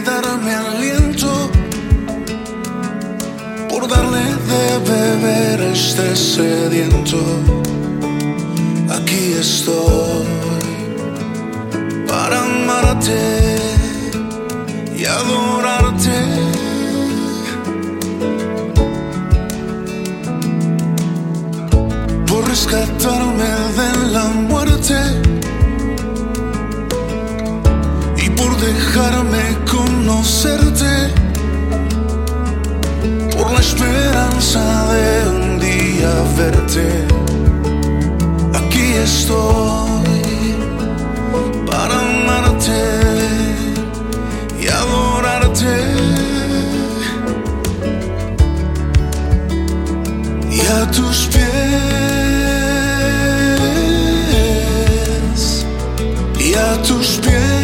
darme aliento, por darle de beber este sediento. Aquí estoy para amarte y adorarte. Por rescatarme de la muerte. Por la esperanza de un día verte. Aquí estoy para amarte y adorarte. Y a tus pies, y a tus pies,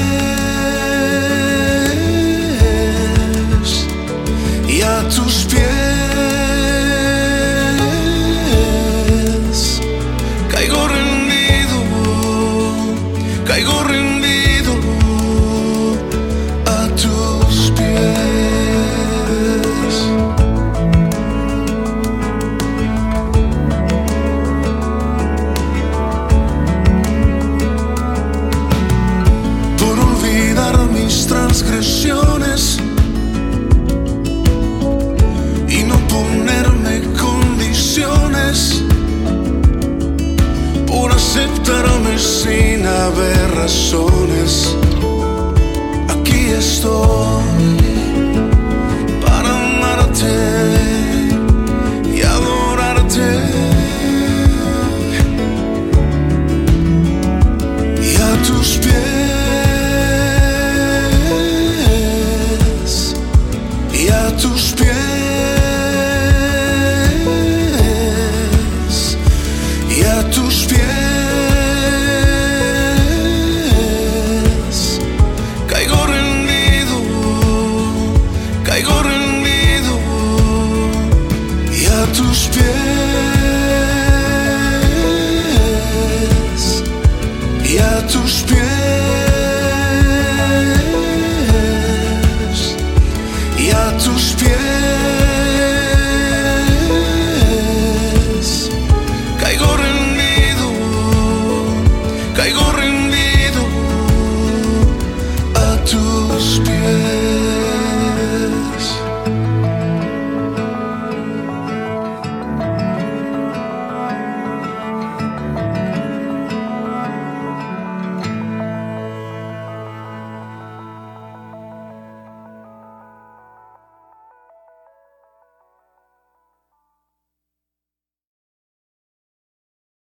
y no ponerme condiciones, por aceptarme sin haber razones. Aquí estoy para amarte y adorarte. Y a tus pies